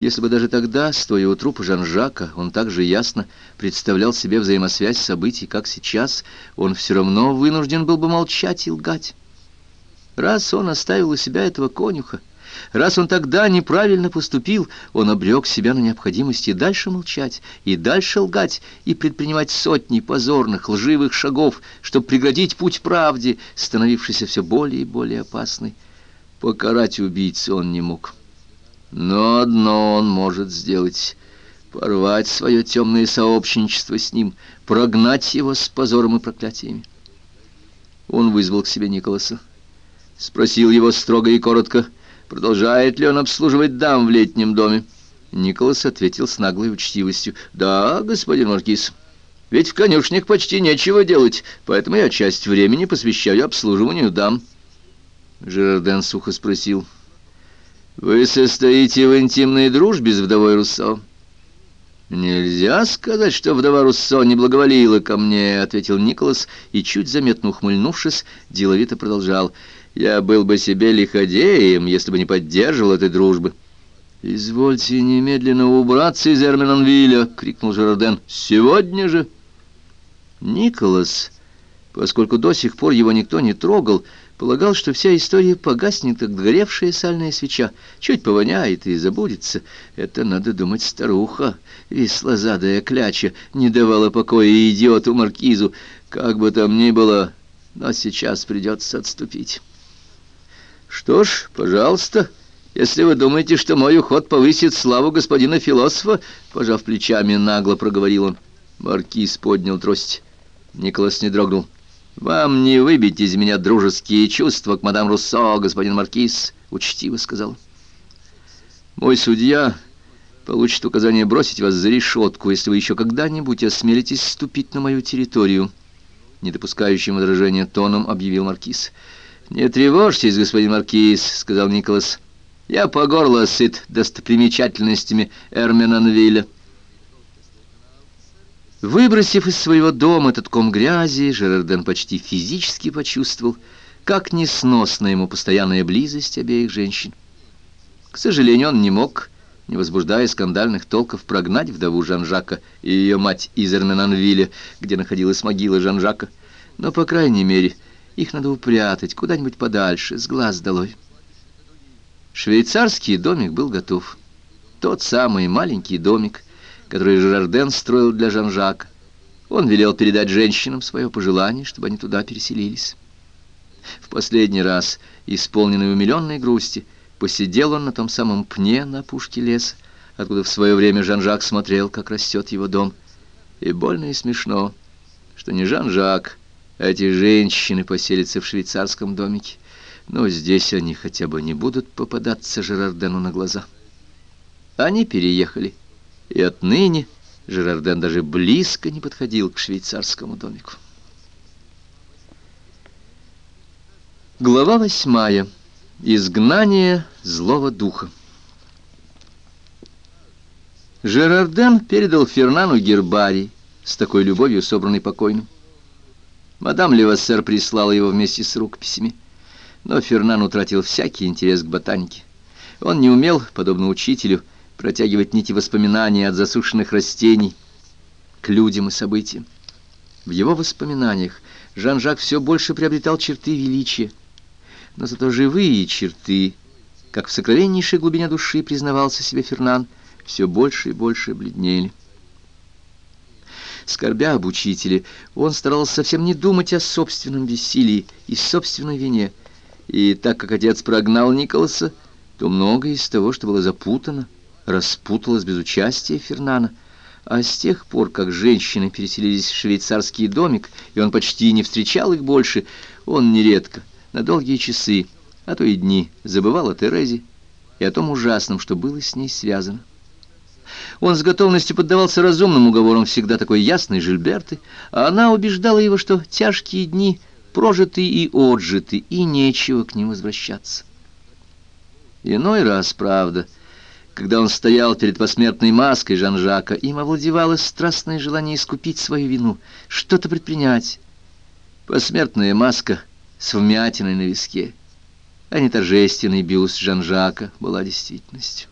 Если бы даже тогда, стоя у трупа Жан-Жака, он так же ясно представлял себе взаимосвязь событий, как сейчас, он все равно вынужден был бы молчать и лгать. Раз он оставил у себя этого конюха, Раз он тогда неправильно поступил, он обрек себя на необходимость и дальше молчать, и дальше лгать, и предпринимать сотни позорных, лживых шагов, чтобы преградить путь правде, становившейся все более и более опасной. Покарать убийцу он не мог. Но одно он может сделать — порвать свое темное сообщничество с ним, прогнать его с позором и проклятиями. Он вызвал к себе Николаса. Спросил его строго и коротко — Продолжает ли он обслуживать дам в летнем доме? Николас ответил с наглой учтивостью. «Да, господин Маркиз, ведь в конюшнях почти нечего делать, поэтому я часть времени посвящаю обслуживанию дам». Жерарден сухо спросил. «Вы состоите в интимной дружбе с вдовой Руссо?» «Нельзя сказать, что вдова Руссо не благоволила ко мне», — ответил Николас, и, чуть заметно ухмыльнувшись, деловито продолжал. Я был бы себе лиходеем, если бы не поддерживал этой дружбы. «Извольте немедленно убраться из Эрминонвилля!» — крикнул Жерарден. «Сегодня же!» Николас, поскольку до сих пор его никто не трогал, полагал, что вся история погаснет, как горевшая сальная свеча, чуть повоняет и забудется. Это, надо думать, старуха, веслозадая кляча, не давала покоя идиоту Маркизу. Как бы там ни было, но сейчас придется отступить. Что ж, пожалуйста, если вы думаете, что мой уход повысит славу господина философа, пожав плечами, нагло проговорил он. Маркиз поднял трость. Николас не дрогнул. «Вам не выбить из меня дружеские чувства к мадам Руссо, господин Маркиз», — учтиво сказал. «Мой судья получит указание бросить вас за решетку, если вы еще когда-нибудь осмелитесь вступить на мою территорию», — не допускающим возражения тоном объявил Маркиз. «Не тревожьтесь, господин Маркиз», — сказал Николас. «Я по горло сыт достопримечательностями Эрменонвилля». Выбросив из своего дома этот ком грязи, Жерарден почти физически почувствовал, как несносна ему постоянная близость обеих женщин. К сожалению, он не мог, не возбуждая скандальных толков, прогнать вдову Жан-Жака и ее мать из Эрменонвилля, где находилась могила Жан-Жака, но, по крайней мере, их надо упрятать куда-нибудь подальше, с глаз долой. Швейцарский домик был готов. Тот самый маленький домик, который Жерарден строил для Жан-Жака. Он велел передать женщинам свое пожелание, чтобы они туда переселились. В последний раз, исполненный умиленной грусти, посидел он на том самом пне на пушке леса, откуда в свое время Жан-Жак смотрел, как растет его дом. И больно и смешно, что не Жан-Жак, эти женщины поселятся в швейцарском домике. Но здесь они хотя бы не будут попадаться Жерардену на глаза. Они переехали, и отныне Жерарден даже близко не подходил к швейцарскому домику. Глава восьмая. Изгнание злого духа. Жерарден передал Фернану гербарий с такой любовью, собранный покойным. Мадам Левассер прислала его вместе с рукописями. Но Фернан утратил всякий интерес к ботанике. Он не умел, подобно учителю, протягивать нити воспоминаний от засушенных растений к людям и событиям. В его воспоминаниях Жан-Жак все больше приобретал черты величия, но зато живые черты, как в сокровеннейшей глубине души признавался себе Фернан, все больше и больше бледнели. Скорбя об учителе, он старался совсем не думать о собственном бессилии и собственной вине. И так как отец прогнал Николаса, то многое из того, что было запутано, распуталось без участия Фернана. А с тех пор, как женщины переселились в швейцарский домик, и он почти не встречал их больше, он нередко, на долгие часы, а то и дни, забывал о Терезе и о том ужасном, что было с ней связано. Он с готовностью поддавался разумным уговорам всегда такой ясной Жильберты, а она убеждала его, что тяжкие дни прожиты и отжиты, и нечего к ним возвращаться. Иной раз, правда, когда он стоял перед посмертной маской Жан-Жака, им овладевало страстное желание искупить свою вину, что-то предпринять. Посмертная маска с вмятиной на виске, а не торжественный бюст Жан-Жака была действительностью.